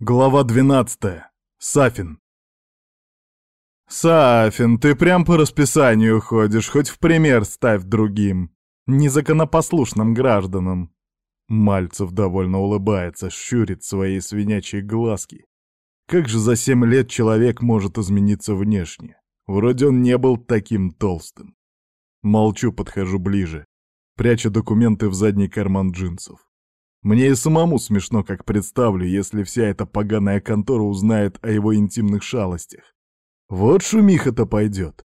Глава 12. Сафин. Сафин, ты прям по расписанию ходишь, хоть в пример ставь другим, незаконопослушным гражданам. Мальцев довольно улыбается, щурит свои свинячьи глазки. Как же за семь лет человек может измениться внешне? Вроде он не был таким толстым. Молчу, подхожу ближе, прячу документы в задний карман джинсов. Мне и самому смешно, как представлю, если вся эта поганая контора узнает о его интимных шалостях. Вот шумиха-то пойдет.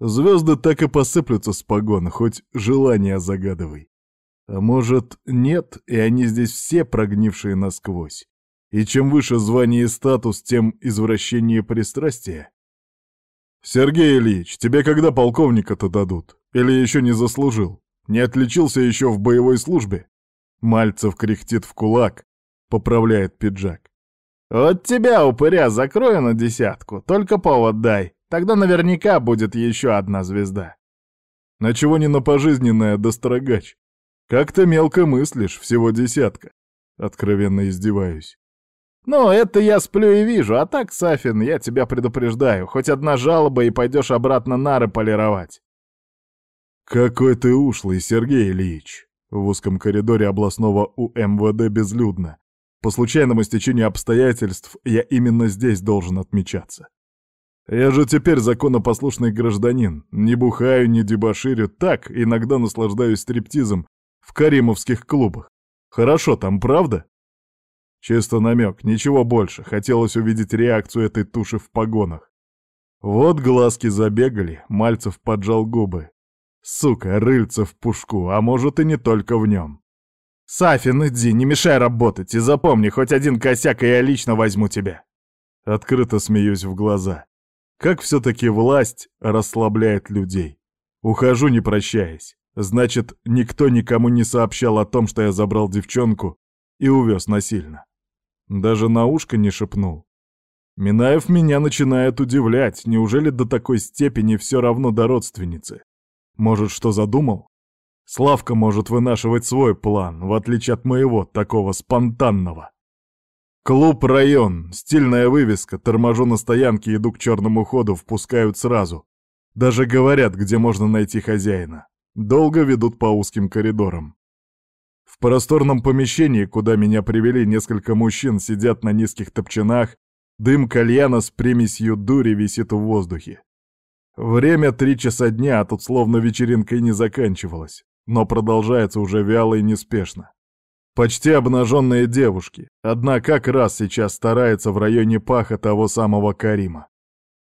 Звезды так и посыплются с погон, хоть желание загадывай. А может, нет, и они здесь все прогнившие насквозь. И чем выше звание и статус, тем извращение пристрастия. Сергей Ильич, тебе когда полковника-то дадут? Или еще не заслужил? Не отличился еще в боевой службе? Мальцев кряхтит в кулак, поправляет пиджак. «Вот тебя, упыря, закрою на десятку, только повод дай, тогда наверняка будет еще одна звезда». На чего не на пожизненное, да. Как ты мелко мыслишь, всего десятка. Откровенно издеваюсь. «Ну, это я сплю и вижу, а так, Сафин, я тебя предупреждаю, хоть одна жалоба и пойдешь обратно нары полировать». «Какой ты ушлый, Сергей Ильич!» В узком коридоре областного УМВД безлюдно. По случайному стечению обстоятельств я именно здесь должен отмечаться. Я же теперь законопослушный гражданин. Не бухаю, не дебоширю, так иногда наслаждаюсь стриптизом в каримовских клубах. Хорошо там, правда? Чисто намек, ничего больше. Хотелось увидеть реакцию этой туши в погонах. Вот глазки забегали, Мальцев поджал губы. Сука, рыльца в пушку, а может и не только в нем. «Сафин, иди, не мешай работать, и запомни, хоть один косяк, и я лично возьму тебя». Открыто смеюсь в глаза. Как все-таки власть расслабляет людей. Ухожу, не прощаясь. Значит, никто никому не сообщал о том, что я забрал девчонку и увез насильно. Даже на ушко не шепнул. Минаев меня начинает удивлять. Неужели до такой степени все равно до родственницы? Может, что задумал? Славка может вынашивать свой план, в отличие от моего, такого спонтанного. Клуб «Район», стильная вывеска, торможу на стоянке, иду к черному ходу, впускают сразу. Даже говорят, где можно найти хозяина. Долго ведут по узким коридорам. В просторном помещении, куда меня привели, несколько мужчин сидят на низких топчанах, дым кальяна с примесью дури висит в воздухе. Время три часа дня, а тут словно вечеринка и не заканчивалась, но продолжается уже вяло и неспешно. Почти обнаженные девушки, одна как раз сейчас старается в районе паха того самого Карима.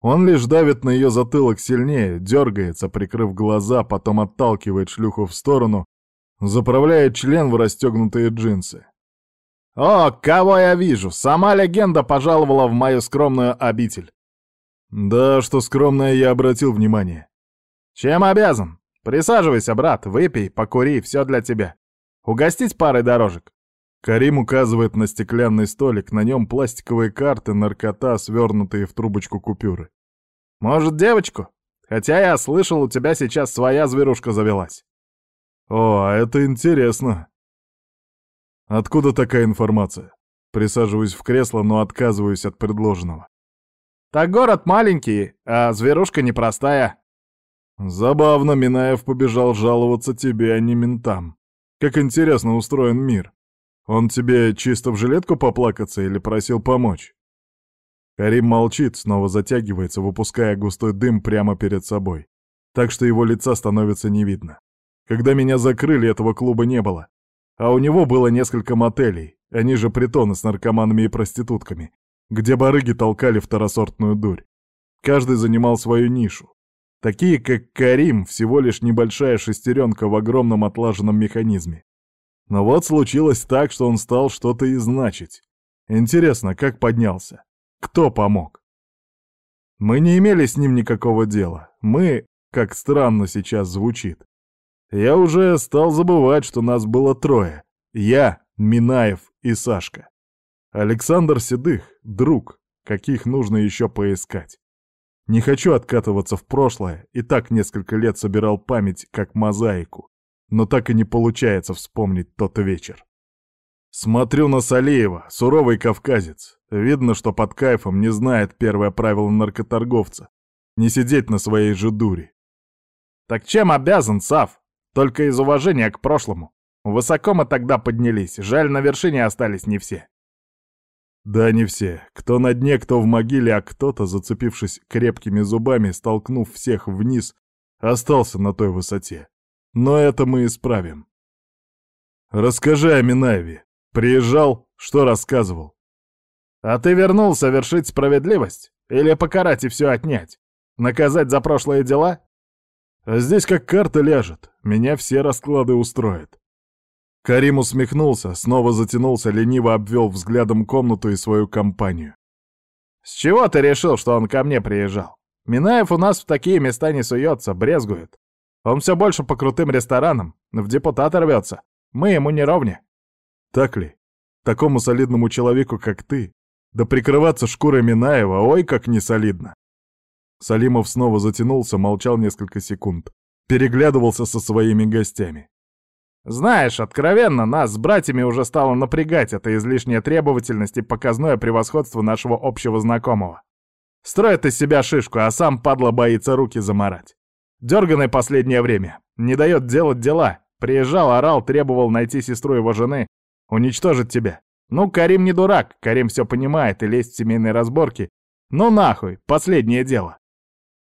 Он лишь давит на ее затылок сильнее, дергается, прикрыв глаза, потом отталкивает шлюху в сторону, заправляет член в расстегнутые джинсы. «О, кого я вижу! Сама легенда пожаловала в мою скромную обитель!» Да, что скромное, я обратил внимание. Чем обязан? Присаживайся, брат, выпей, покури, все для тебя. Угостить парой дорожек. Карим указывает на стеклянный столик, на нем пластиковые карты, наркота, свернутые в трубочку купюры. Может, девочку? Хотя я слышал, у тебя сейчас своя зверушка завелась. О, это интересно. Откуда такая информация? Присаживаюсь в кресло, но отказываюсь от предложенного. Так город маленький, а зверушка непростая. Забавно, Минаев побежал жаловаться тебе, а не ментам. Как интересно устроен мир. Он тебе чисто в жилетку поплакаться или просил помочь? Карим молчит, снова затягивается, выпуская густой дым прямо перед собой. Так что его лица становится не видно. Когда меня закрыли, этого клуба не было. А у него было несколько мотелей, они же притоны с наркоманами и проститутками, где барыги толкали второсортную дурь. Каждый занимал свою нишу. Такие, как Карим, всего лишь небольшая шестеренка в огромном отлаженном механизме. Но вот случилось так, что он стал что-то и значить. Интересно, как поднялся? Кто помог? Мы не имели с ним никакого дела. Мы, как странно сейчас звучит. Я уже стал забывать, что нас было трое. Я, Минаев и Сашка. Александр Седых — друг, каких нужно еще поискать. Не хочу откатываться в прошлое, и так несколько лет собирал память как мозаику, но так и не получается вспомнить тот вечер. Смотрю на Салеева, суровый кавказец. Видно, что под кайфом не знает первое правило наркоторговца — не сидеть на своей же дуре. «Так чем обязан, Сав? Только из уважения к прошлому. Высоко мы тогда поднялись, жаль, на вершине остались не все». Да, не все. Кто на дне, кто в могиле, а кто-то, зацепившись крепкими зубами, столкнув всех вниз, остался на той высоте. Но это мы исправим. Расскажи о Минаеве. Приезжал, что рассказывал? А ты вернулся вершить справедливость? Или покарать и все отнять? Наказать за прошлые дела? Здесь как карта ляжет, меня все расклады устроят. Карим усмехнулся, снова затянулся, лениво обвел взглядом комнату и свою компанию. «С чего ты решил, что он ко мне приезжал? Минаев у нас в такие места не суется, брезгует. Он все больше по крутым ресторанам, в депутат рвется. Мы ему не ровня». «Так ли? Такому солидному человеку, как ты, да прикрываться шкурой Минаева, ой, как не солидно!» Салимов снова затянулся, молчал несколько секунд, переглядывался со своими гостями. Знаешь, откровенно, нас с братьями уже стало напрягать эта излишняя требовательность и показное превосходство нашего общего знакомого. Строит из себя шишку, а сам падла боится руки заморать. Дерганый последнее время. Не дает делать дела. Приезжал, орал, требовал найти сестру его жены, уничтожить тебя. Ну, Карим не дурак, Карим все понимает и лезть в семейные разборки. Ну нахуй, последнее дело.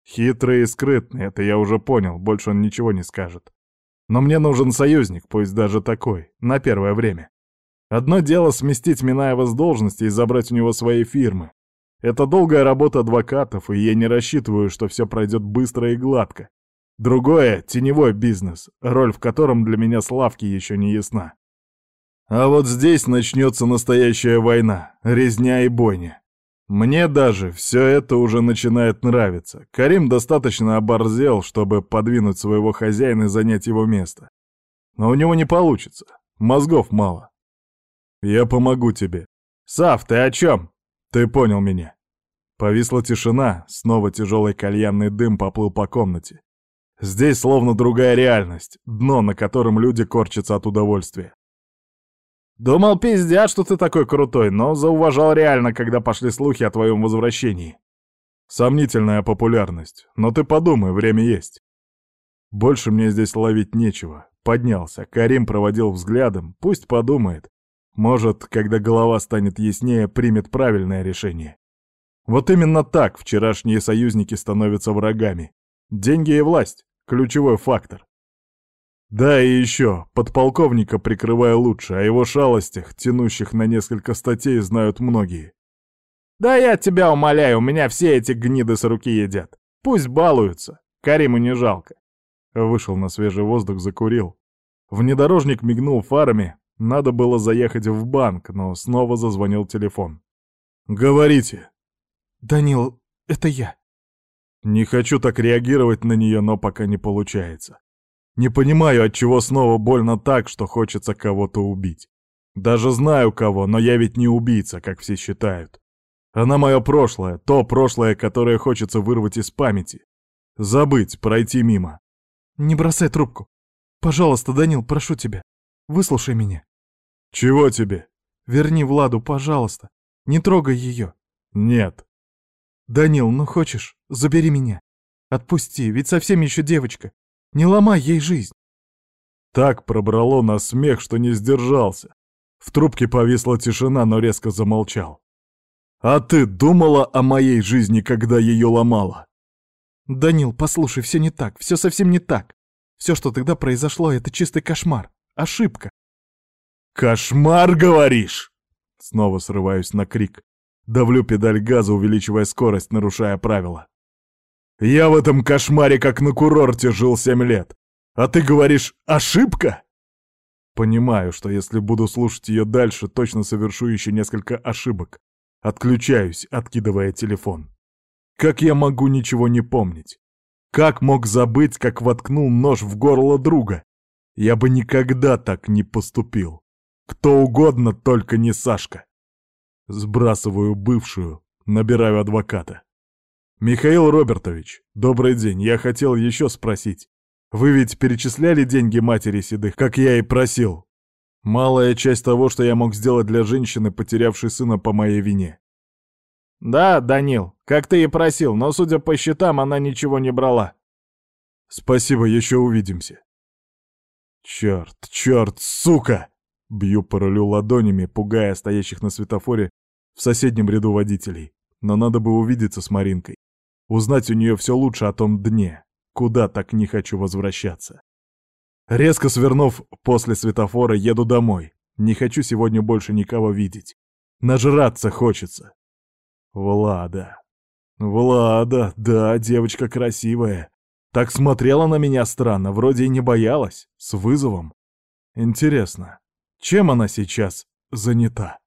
Хитрый и скрытный, это я уже понял, больше он ничего не скажет. Но мне нужен союзник, пусть даже такой, на первое время. Одно дело сместить Минаева с должности и забрать у него свои фирмы. Это долгая работа адвокатов, и я не рассчитываю, что все пройдет быстро и гладко. Другое — теневой бизнес, роль в котором для меня Славки еще не ясна. А вот здесь начнется настоящая война, резня и бойня. Мне даже все это уже начинает нравиться. Карим достаточно оборзел, чтобы подвинуть своего хозяина и занять его место. Но у него не получится. Мозгов мало. Я помогу тебе. Сав, ты о чем? Ты понял меня. Повисла тишина, снова тяжелый кальянный дым поплыл по комнате. Здесь словно другая реальность, дно, на котором люди корчатся от удовольствия. Думал, пиздят, что ты такой крутой, но зауважал реально, когда пошли слухи о твоем возвращении. Сомнительная популярность, но ты подумай, время есть. Больше мне здесь ловить нечего. Поднялся, Карим проводил взглядом, пусть подумает. Может, когда голова станет яснее, примет правильное решение. Вот именно так вчерашние союзники становятся врагами. Деньги и власть — ключевой фактор. Да, и еще, подполковника прикрывая лучше, о его шалостях, тянущих на несколько статей, знают многие. Да я тебя умоляю, у меня все эти гниды с руки едят. Пусть балуются, Кариму не жалко. Вышел на свежий воздух, закурил. Внедорожник мигнул фарами, надо было заехать в банк, но снова зазвонил телефон. «Говорите!» «Данил, это я!» Не хочу так реагировать на нее, но пока не получается. Не понимаю, от чего снова больно так, что хочется кого-то убить. Даже знаю кого, но я ведь не убийца, как все считают. Она мое прошлое, то прошлое, которое хочется вырвать из памяти. Забыть, пройти мимо. Не бросай трубку. Пожалуйста, Данил, прошу тебя. Выслушай меня. Чего тебе? Верни Владу, пожалуйста. Не трогай ее. Нет. Данил, ну хочешь, забери меня. Отпусти, ведь совсем еще девочка. Не ломай ей жизнь!» Так пробрало на смех, что не сдержался. В трубке повисла тишина, но резко замолчал. «А ты думала о моей жизни, когда ее ломала?» «Данил, послушай, все не так, все совсем не так. Все, что тогда произошло, это чистый кошмар, ошибка». «Кошмар, говоришь?» Снова срываюсь на крик. Давлю педаль газа, увеличивая скорость, нарушая правила. Я в этом кошмаре как на курорте жил семь лет. А ты говоришь «ошибка»?» Понимаю, что если буду слушать ее дальше, точно совершу еще несколько ошибок. Отключаюсь, откидывая телефон. Как я могу ничего не помнить? Как мог забыть, как воткнул нож в горло друга? Я бы никогда так не поступил. Кто угодно, только не Сашка. Сбрасываю бывшую, набираю адвоката. «Михаил Робертович, добрый день. Я хотел еще спросить. Вы ведь перечисляли деньги матери Седых, как я и просил?» Малая часть того, что я мог сделать для женщины, потерявшей сына по моей вине. Да, Данил, как ты и просил, но, судя по счетам, она ничего не брала. Спасибо, еще увидимся. Черт, черт, сука! Бью по рулю ладонями, пугая стоящих на светофоре в соседнем ряду водителей. Но надо бы увидеться с Маринкой. Узнать у нее все лучше о том дне, куда так не хочу возвращаться. Резко свернув после светофора, еду домой. Не хочу сегодня больше никого видеть. Нажраться хочется. Влада. Влада, да, девочка красивая. Так смотрела на меня странно, вроде и не боялась, с вызовом. Интересно, чем она сейчас занята?